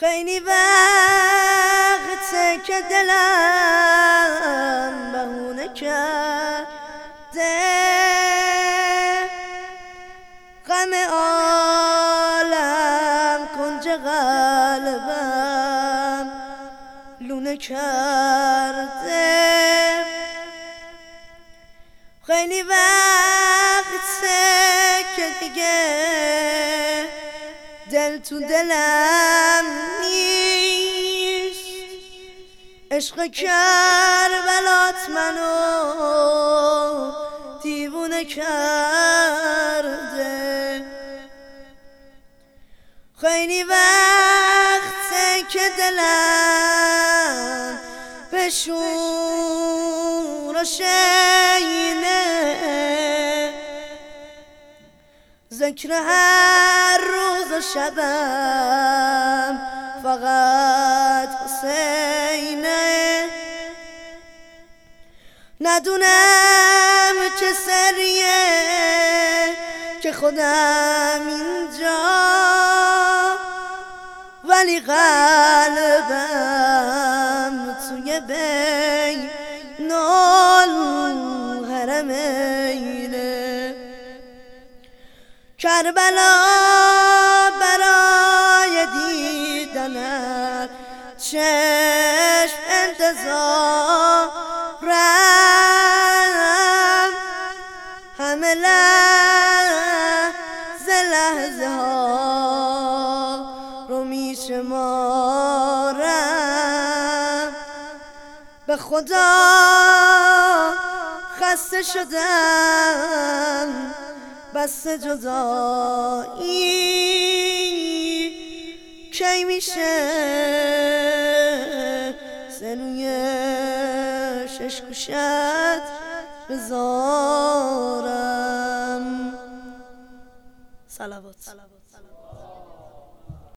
خیلی وقته که دلم بهونه کرده. غم عالم کنج قلبم لونه کرده. خیلی وقته که دیگه دل تو دلم نیست. عشق کربلات منو دیوونه کرده. خیلی وقته که دلم به ذکر هر روز و شبم فقط حسینه. ندونم چه سریه که خودم اینجا ولی قلبم توی بین نال حرمینه کربلا برای دیدنت چشم انتظارم همه لحظه لحظه ها رو میشمارم. به خدا خسته شدم. بس جدایی کی میشه سنوی شش گوشت بذارم؟ سلوات